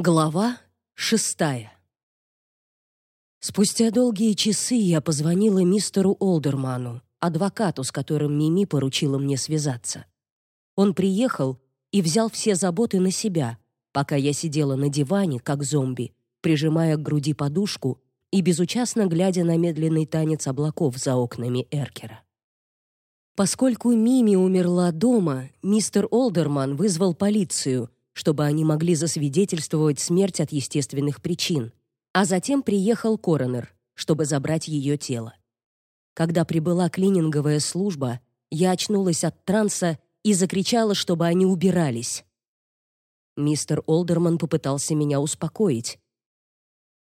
Глава шестая. Спустя долгие часы я позвонила мистеру Олдерману, адвокату, с которым Мими поручила мне связаться. Он приехал и взял все заботы на себя, пока я сидела на диване, как зомби, прижимая к груди подушку и безучастно глядя на медленный танец облаков за окнами Эркера. Поскольку Мими умерла дома, мистер Олдерман вызвал полицию — чтобы они могли засвидетельствовать смерть от естественных причин, а затем приехал коронер, чтобы забрать ее тело. Когда прибыла клининговая служба, я очнулась от транса и закричала, чтобы они убирались. Мистер Олдерман попытался меня успокоить.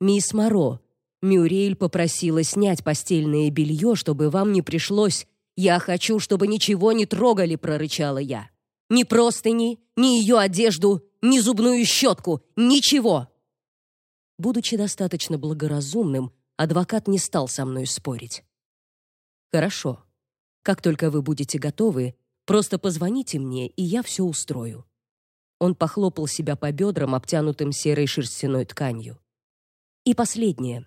«Мисс Моро, Мюрриэль попросила снять постельное белье, чтобы вам не пришлось. Я хочу, чтобы ничего не трогали», — прорычала я. Ни простыни, ни ее одежду, ни зубную щетку, ничего. Будучи достаточно благоразумным, адвокат не стал со мной спорить. Хорошо. Как только вы будете готовы, просто позвоните мне, и я все устрою. Он похлопал себя по бедрам, обтянутым серой шерстяной тканью. И последнее.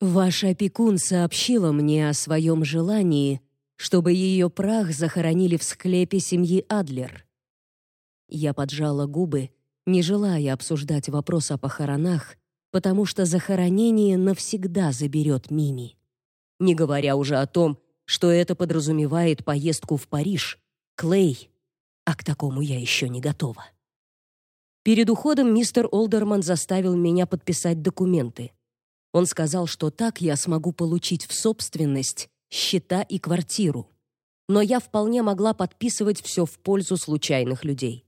Ваш опекун сообщила мне о своем желании, чтобы ее прах захоронили в склепе семьи Адлер. Я поджала губы, не желая обсуждать вопрос о похоронах, потому что захоронение навсегда заберет Мими. Не говоря уже о том, что это подразумевает поездку в Париж, Клей, а к такому я еще не готова. Перед уходом мистер Олдерман заставил меня подписать документы. Он сказал, что так я смогу получить в собственность счета и квартиру. Но я вполне могла подписывать все в пользу случайных людей.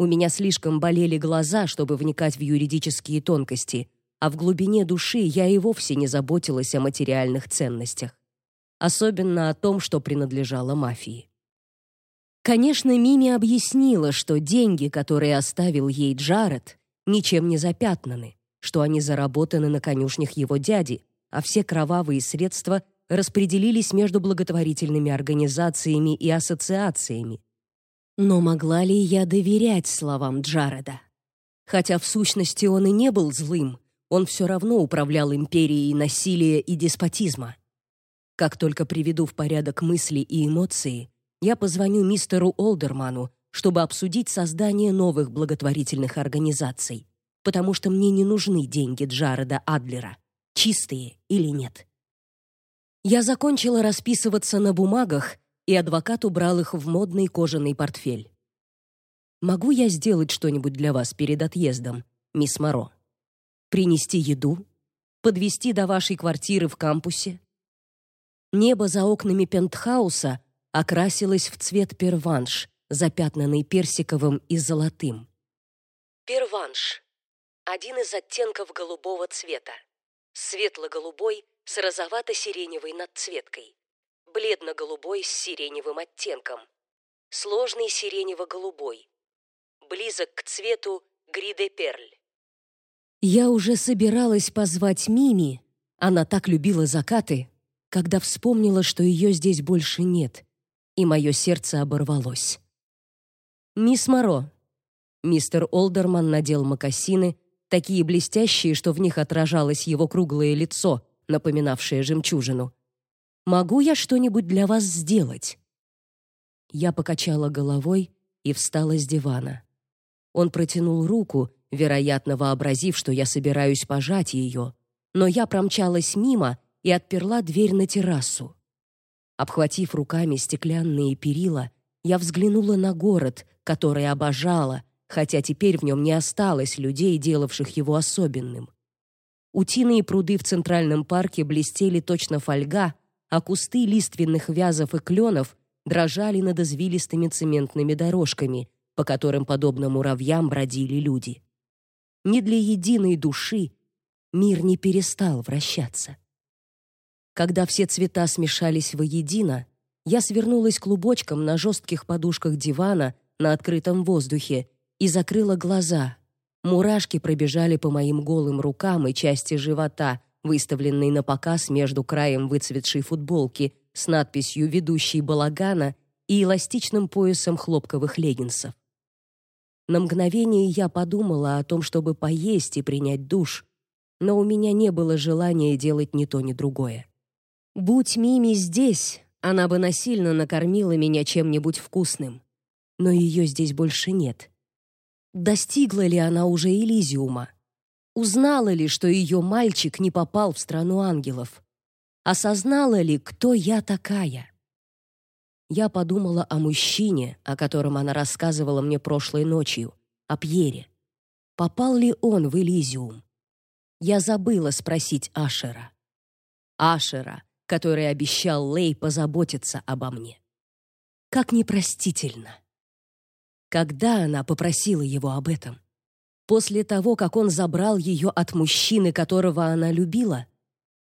У меня слишком болели глаза, чтобы вникать в юридические тонкости, а в глубине души я и вовсе не заботилась о материальных ценностях, особенно о том, что принадлежало мафии. Конечно, Мими объяснила, что деньги, которые оставил ей Джаред, ничем не запятнаны, что они заработаны на конюшнях его дяди, а все кровавые средства распределились между благотворительными организациями и ассоциациями, но могла ли я доверять словам Джареда? Хотя в сущности он и не был злым, он все равно управлял империей насилия и деспотизма. Как только приведу в порядок мысли и эмоции, я позвоню мистеру Олдерману, чтобы обсудить создание новых благотворительных организаций, потому что мне не нужны деньги Джареда Адлера, чистые или нет. Я закончила расписываться на бумагах и адвокат убрал их в модный кожаный портфель. Могу я сделать что-нибудь для вас перед отъездом, мисс Моро? Принести еду? Подвести до вашей квартиры в кампусе? Небо за окнами пентхауса окрасилось в цвет перванш, запятнанный персиковым и золотым. Перванш один из оттенков голубого цвета. Светло-голубой с розовато-сиреневой надцветкой бледно-голубой с сиреневым оттенком, сложный сиренево-голубой, близок к цвету гри-де-перль. Я уже собиралась позвать Мими, она так любила закаты, когда вспомнила, что ее здесь больше нет, и мое сердце оборвалось. «Мисс Моро». Мистер Олдерман надел мокасины, такие блестящие, что в них отражалось его круглое лицо, напоминавшее жемчужину. Могу я что-нибудь для вас сделать?» Я покачала головой и встала с дивана. Он протянул руку, вероятно, вообразив, что я собираюсь пожать ее, но я промчалась мимо и отперла дверь на террасу. Обхватив руками стеклянные перила, я взглянула на город, который обожала, хотя теперь в нем не осталось людей, делавших его особенным. Утиные пруды в Центральном парке блестели точно фольга, а кусты лиственных вязов и кленов дрожали над извилистыми цементными дорожками, по которым, подобно муравьям, бродили люди. Ни для единой души мир не перестал вращаться. Когда все цвета смешались воедино, я свернулась клубочком на жестких подушках дивана на открытом воздухе и закрыла глаза. Мурашки пробежали по моим голым рукам и части живота, выставленный на показ между краем выцветшей футболки с надписью «Ведущий балагана» и эластичным поясом хлопковых леггинсов. На мгновение я подумала о том, чтобы поесть и принять душ, но у меня не было желания делать ни то, ни другое. Будь Мими здесь, она бы насильно накормила меня чем-нибудь вкусным. Но ее здесь больше нет. Достигла ли она уже Элизиума? Узнала ли, что ее мальчик не попал в страну ангелов? Осознала ли, кто я такая? Я подумала о мужчине, о котором она рассказывала мне прошлой ночью, о Пьере. Попал ли он в Элизиум? Я забыла спросить Ашера. Ашера, который обещал Лей позаботиться обо мне. Как непростительно. Когда она попросила его об этом? После того, как он забрал ее от мужчины, которого она любила,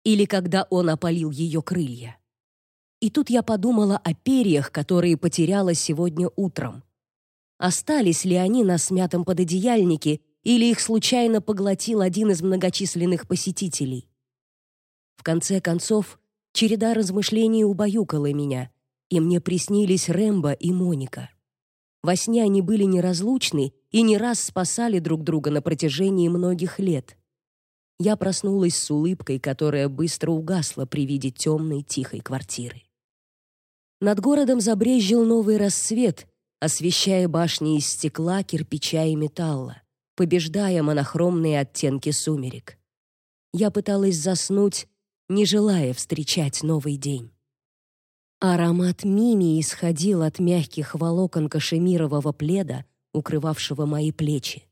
или когда он опалил ее крылья? И тут я подумала о перьях, которые потеряла сегодня утром. Остались ли они на смятом пододеяльнике, или их случайно поглотил один из многочисленных посетителей? В конце концов, череда размышлений убаюкала меня, и мне приснились Рэмбо и Моника. Во сне они были неразлучны и не раз спасали друг друга на протяжении многих лет. Я проснулась с улыбкой, которая быстро угасла при виде темной тихой квартиры. Над городом забрезжил новый рассвет, освещая башни из стекла, кирпича и металла, побеждая монохромные оттенки сумерек. Я пыталась заснуть, не желая встречать новый день. Аромат мими исходил от мягких волокон кашемирового пледа, укрывавшего мои плечи.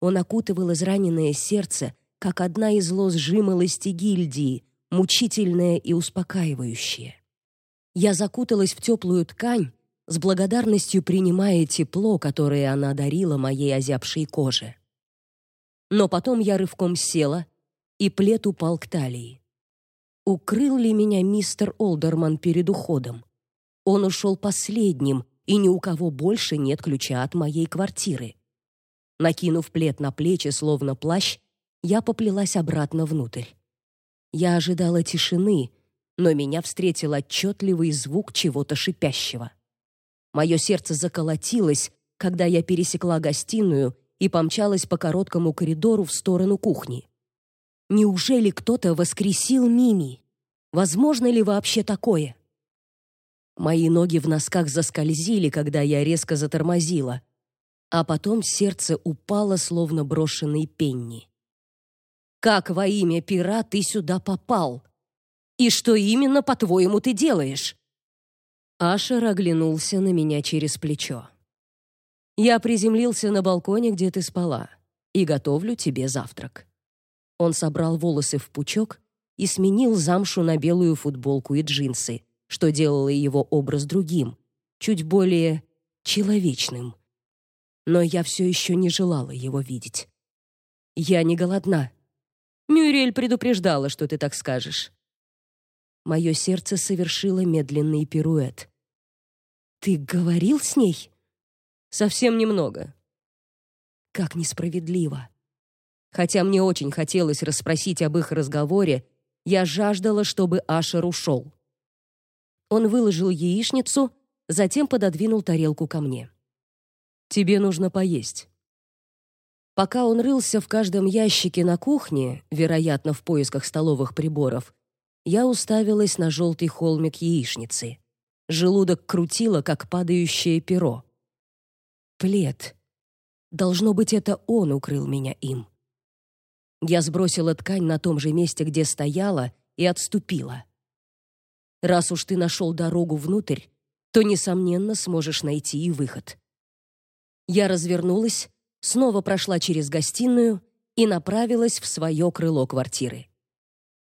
Он окутывал израненное сердце, как одна из лоз жимолости гильдии, мучительная и успокаивающая. Я закуталась в теплую ткань, с благодарностью принимая тепло, которое она дарила моей озябшей коже. Но потом я рывком села, и плед упал к талии. Укрыл ли меня мистер Олдерман перед уходом? Он ушел последним, и ни у кого больше нет ключа от моей квартиры. Накинув плед на плечи, словно плащ, я поплелась обратно внутрь. Я ожидала тишины, но меня встретил отчетливый звук чего-то шипящего. Мое сердце заколотилось, когда я пересекла гостиную и помчалась по короткому коридору в сторону кухни. Неужели кто-то воскресил Мими? Возможно ли вообще такое? Мои ноги в носках заскользили, когда я резко затормозила, а потом сердце упало, словно брошенный пенни. Как во имя пира ты сюда попал? И что именно, по-твоему, ты делаешь? Ашер оглянулся на меня через плечо. Я приземлился на балконе, где ты спала, и готовлю тебе завтрак. Он собрал волосы в пучок и сменил замшу на белую футболку и джинсы, что делало его образ другим, чуть более человечным. Но я все еще не желала его видеть. Я не голодна. Мюрель предупреждала, что ты так скажешь. Мое сердце совершило медленный пируэт. Ты говорил с ней? Совсем немного. Как несправедливо. Хотя мне очень хотелось расспросить об их разговоре, я жаждала, чтобы Ашер ушел. Он выложил яичницу, затем пододвинул тарелку ко мне. Тебе нужно поесть. Пока он рылся в каждом ящике на кухне, вероятно, в поисках столовых приборов, я уставилась на желтый холмик яичницы. Желудок крутило, как падающее перо. Плед. Должно быть, это он укрыл меня им. Я сбросила ткань на том же месте, где стояла, и отступила. Раз уж ты нашел дорогу внутрь, то несомненно сможешь найти и выход. Я развернулась, снова прошла через гостиную и направилась в свое крыло квартиры.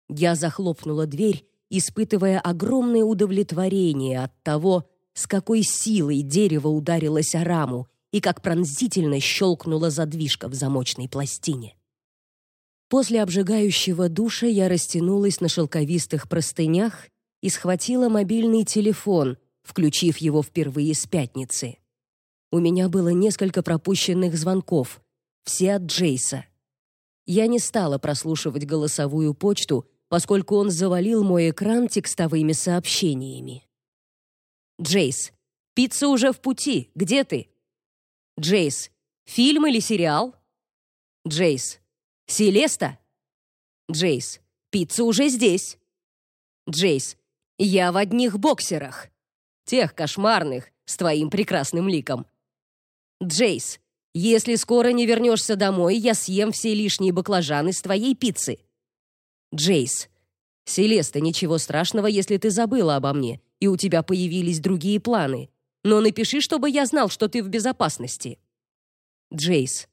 Я захлопнула дверь, испытывая огромное удовлетворение от того, с какой силой дерево ударилось о раму и как пронзительно щелкнула задвижка в замочной пластине. После обжигающего душа я растянулась на шелковистых простынях и схватила мобильный телефон, включив его впервые с пятницы. У меня было несколько пропущенных звонков, все от Джейса. Я не стала прослушивать голосовую почту, поскольку он завалил мой экран текстовыми сообщениями. Джейс, пицца уже в пути. Где ты? Джейс, Фильм или сериал? Джейс. Селеста? Джейс. Пицца уже здесь. Джейс. Я в одних боксерах. Тех кошмарных, с твоим прекрасным ликом. Джейс. Если скоро не вернешься домой, я съем все лишние баклажаны с твоей пиццы. Джейс. Селеста, ничего страшного, если ты забыла обо мне, и у тебя появились другие планы. Но напиши, чтобы я знал, что ты в безопасности. Джейс.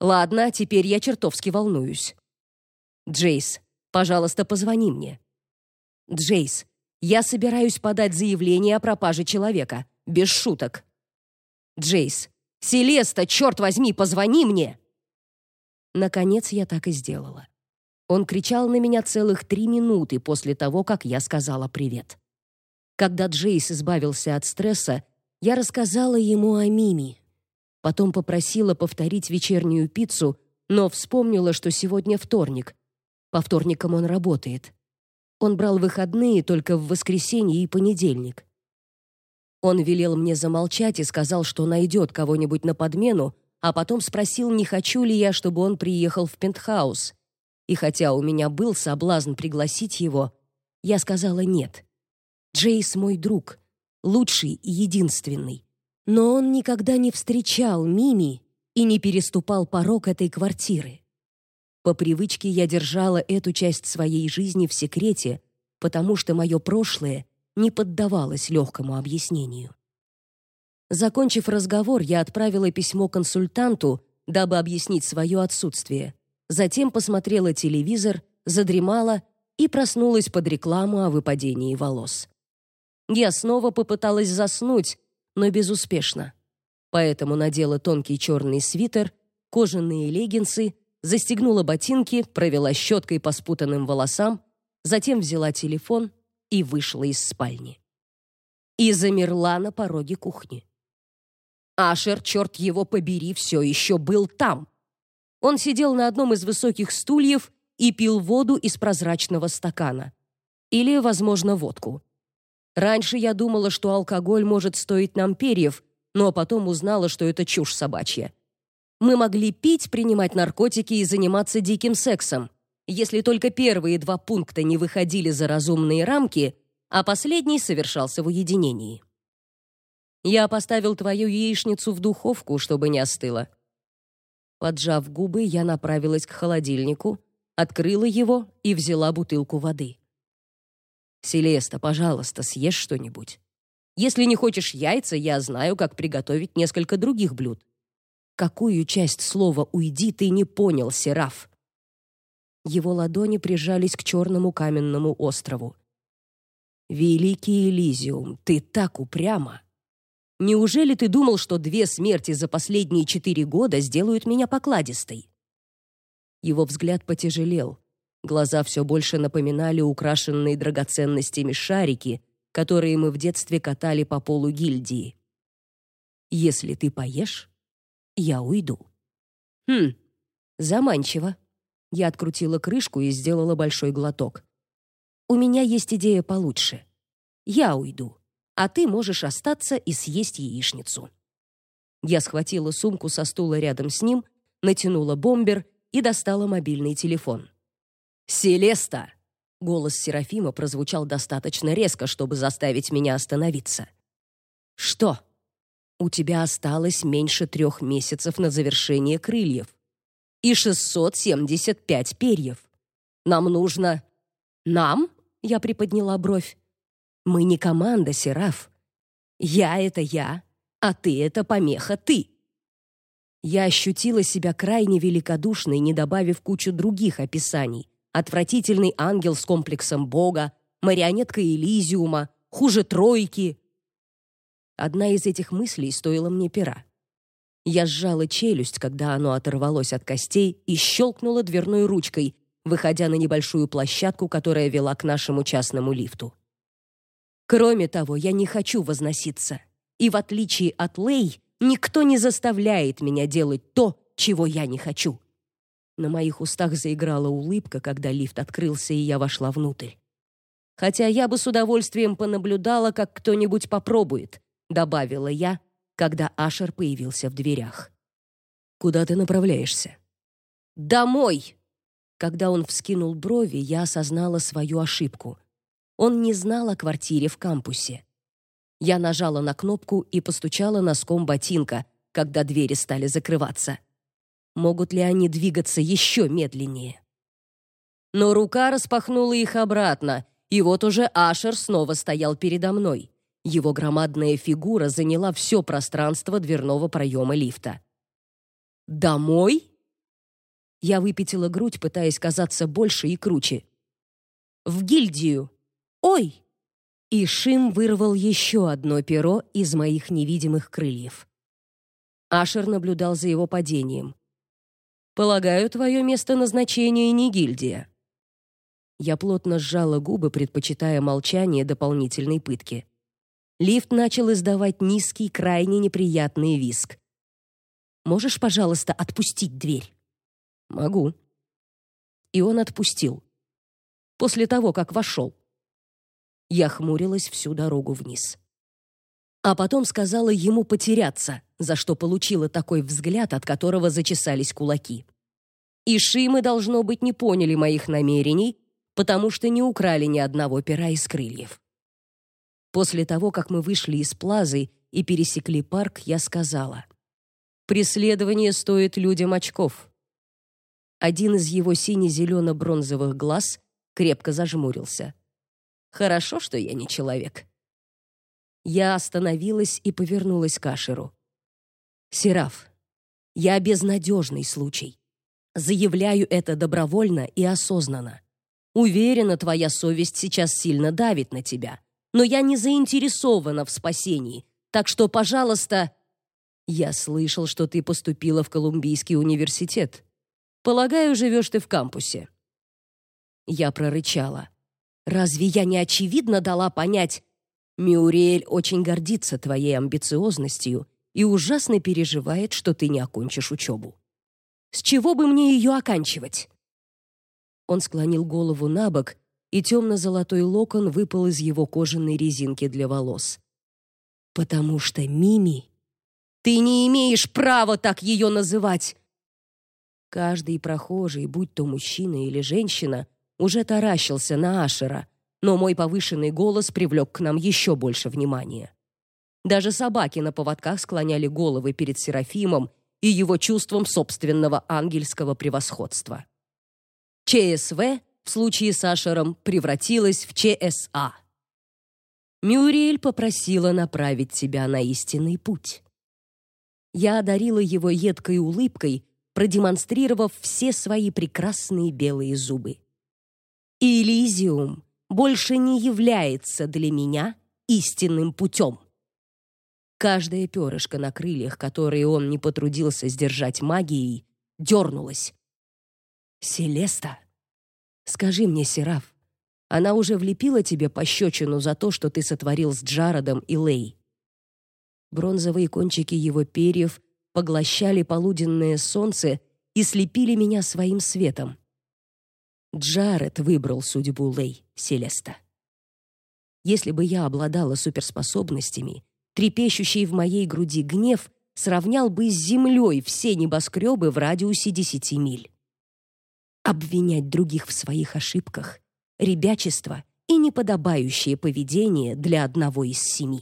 Ладно, теперь я чертовски волнуюсь. Джейс. Пожалуйста, позвони мне. Джейс. Я собираюсь подать заявление о пропаже человека. Без шуток. Джейс. Селеста, черт возьми, позвони мне. Наконец я так и сделала. Он кричал на меня целых три минуты после того, как я сказала привет. Когда Джейс избавился от стресса, я рассказала ему о Мими. Потом попросила повторить вечернюю пиццу, но вспомнила, что сегодня вторник. По вторникам он работает. Он брал выходные только в воскресенье и понедельник. Он велел мне замолчать и сказал, что найдет кого-нибудь на подмену, а потом спросил, не хочу ли я, чтобы он приехал в пентхаус. И хотя у меня был соблазн пригласить его, я сказала нет. Джейс мой друг, лучший и единственный. Но он никогда не встречал Мими и не переступал порог этой квартиры. По привычке я держала эту часть своей жизни в секрете, потому что мое прошлое не поддавалось легкому объяснению. Закончив разговор, я отправила письмо консультанту, дабы объяснить свое отсутствие. Затем посмотрела телевизор, задремала и проснулась под рекламу о выпадении волос. Я снова попыталась заснуть, но безуспешно. Поэтому надела тонкий черный свитер, кожаные леггинсы, застегнула ботинки, провела щеткой по спутанным волосам, затем взяла телефон и вышла из спальни. И замерла на пороге кухни. Ашер, черт его побери, все еще был там. Он сидел на одном из высоких стульев и пил воду из прозрачного стакана. Или, возможно, водку. Раньше я думала, что алкоголь может стоить нам перьев, но потом узнала, что это чушь собачья. Мы могли пить, принимать наркотики и заниматься диким сексом, если только первые два пункта не выходили за разумные рамки, а последний совершался в уединении. Я поставил твою яичницу в духовку, чтобы не остыла. Поджав губы, я направилась к холодильнику, открыла его и взяла бутылку воды. Селеста, пожалуйста, съешь что-нибудь. Если не хочешь яйца, я знаю, как приготовить несколько других блюд. Какую часть слова уйди ты не понял, Сераф? Его ладони прижались к черному каменному острову. Великий Элизиум, ты так упряма. Неужели ты думал, что две смерти за последние четыре года сделают меня покладистой? Его взгляд потяжелел. Глаза все больше напоминали украшенные драгоценностями шарики, которые мы в детстве катали по полу гильдии. Если ты поешь, я уйду. Хм. Заманчиво. Я открутила крышку и сделала большой глоток. У меня есть идея получше. Я уйду а ты можешь остаться и съесть яичницу. Я схватила сумку со стула рядом с ним, натянула бомбер и достала мобильный телефон. «Селеста!» Голос Серафима прозвучал достаточно резко, чтобы заставить меня остановиться. «Что? У тебя осталось меньше трех месяцев на завершение крыльев и 675 перьев. Нам нужно...» «Нам?» — я приподняла бровь. Мы не команда, Сераф. Я — это я, а ты — это помеха ты. Я ощутила себя крайне великодушной, не добавив кучу других описаний. Отвратительный ангел с комплексом Бога, марионетка Элизиума, хуже тройки. Одна из этих мыслей стоила мне пера. Я сжала челюсть, когда оно оторвалось от костей и щелкнула дверной ручкой, выходя на небольшую площадку, которая вела к нашему частному лифту. Кроме того, я не хочу возноситься. И в отличие от Лей, никто не заставляет меня делать то, чего я не хочу. На моих устах заиграла улыбка, когда лифт открылся, и я вошла внутрь. Хотя я бы с удовольствием понаблюдала, как кто-нибудь попробует, добавила я, когда Ашер появился в дверях. Куда ты направляешься? Домой. Когда он вскинул брови, я осознала свою ошибку. Он не знал о квартире в кампусе. Я нажала на кнопку и постучала носком ботинка, когда двери стали закрываться. Могут ли они двигаться еще медленнее? Но рука распахнула их обратно, и вот уже Ашер снова стоял передо мной. Его громадная фигура заняла все пространство дверного проема лифта. «Домой?» Я выпятила грудь, пытаясь казаться больше и круче. «В гильдию! Ой!» И Шим вырвал еще одно перо из моих невидимых крыльев. Ашер наблюдал за его падением. «Полагаю, твое место назначения не гильдия». Я плотно сжала губы, предпочитая молчание дополнительной пытки. Лифт начал издавать низкий, крайне неприятный визг. «Можешь, пожалуйста, отпустить дверь?» «Могу». И он отпустил. После того, как вошел. Я хмурилась всю дорогу вниз. А потом сказала ему потеряться, за что получила такой взгляд, от которого зачесались кулаки. И Шимы, должно быть, не поняли моих намерений, потому что не украли ни одного пера из крыльев. После того, как мы вышли из плазы и пересекли парк, я сказала: "Преследование стоит людям очков". Один из его сине зелено бронзовых глаз крепко зажмурился. Хорошо, что я не человек. Я остановилась и повернулась к Ашеру. Сераф, я безнадежный случай. Заявляю это добровольно и осознанно. Уверена, твоя совесть сейчас сильно давит на тебя, но я не заинтересована в спасении. Так что, пожалуйста, я слышал, что ты поступила в Колумбийский университет. Полагаю, живешь ты в кампусе. Я прорычала: Разве я не очевидно дала понять? Мюриэль очень гордится твоей амбициозностью и ужасно переживает, что ты не окончишь учебу. С чего бы мне ее оканчивать? Он склонил голову на бок, и темно-золотой локон выпал из его кожаной резинки для волос. Потому что Мими, ты не имеешь права так ее называть. Каждый прохожий, будь то мужчина или женщина, уже таращился на Ашера, но мой повышенный голос привлек к нам еще больше внимания. Даже собаки на поводках склоняли головы перед Серафимом и его чувством собственного ангельского превосходства. ЧСВ в случае с Ашером превратилась в ЧСА. Мюриэль попросила направить тебя на истинный путь. Я одарила его едкой улыбкой, продемонстрировав все свои прекрасные белые зубы. Элизиум больше не является для меня истинным путем. Каждое перышко на крыльях, которые он не потрудился сдержать магией, дернулось. Селеста, скажи мне, Сераф, она уже влепила тебе пощечину за то, что ты сотворил с Джародом и Лей. Бронзовые кончики его перьев поглощали полуденное солнце и слепили меня своим светом. Джаред выбрал судьбу Лей Селеста. Если бы я обладала суперспособностями, трепещущий в моей груди гнев сравнял бы с землей все небоскребы в радиусе десяти миль. Обвинять других в своих ошибках — ребячество и неподобающее поведение для одного из семи.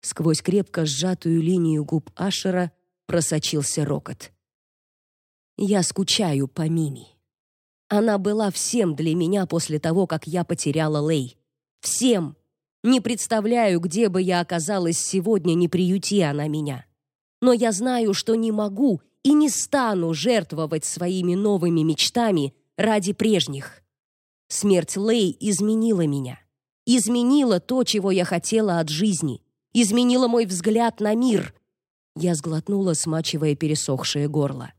Сквозь крепко сжатую линию губ Ашера просочился рокот. Я скучаю по Мими. Она была всем для меня после того, как я потеряла Лей. Всем. Не представляю, где бы я оказалась сегодня, не приюти она меня. Но я знаю, что не могу и не стану жертвовать своими новыми мечтами ради прежних. Смерть Лей изменила меня. Изменила то, чего я хотела от жизни. Изменила мой взгляд на мир. Я сглотнула, смачивая пересохшее горло.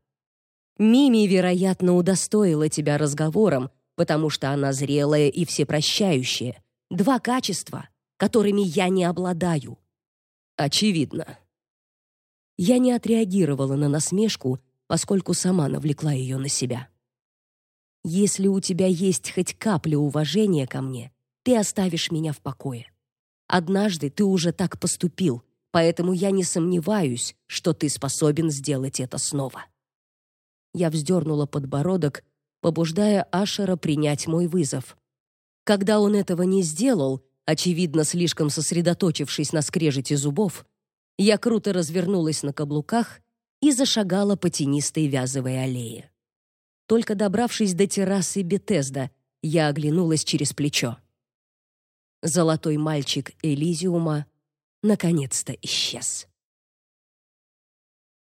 Мими, вероятно, удостоила тебя разговором, потому что она зрелая и всепрощающая. Два качества, которыми я не обладаю. Очевидно. Я не отреагировала на насмешку, поскольку сама навлекла ее на себя. Если у тебя есть хоть капля уважения ко мне, ты оставишь меня в покое. Однажды ты уже так поступил, поэтому я не сомневаюсь, что ты способен сделать это снова. Я вздернула подбородок, побуждая Ашера принять мой вызов. Когда он этого не сделал, очевидно, слишком сосредоточившись на скрежете зубов, я круто развернулась на каблуках и зашагала по тенистой вязовой аллее. Только добравшись до террасы Бетезда, я оглянулась через плечо. Золотой мальчик Элизиума наконец-то исчез.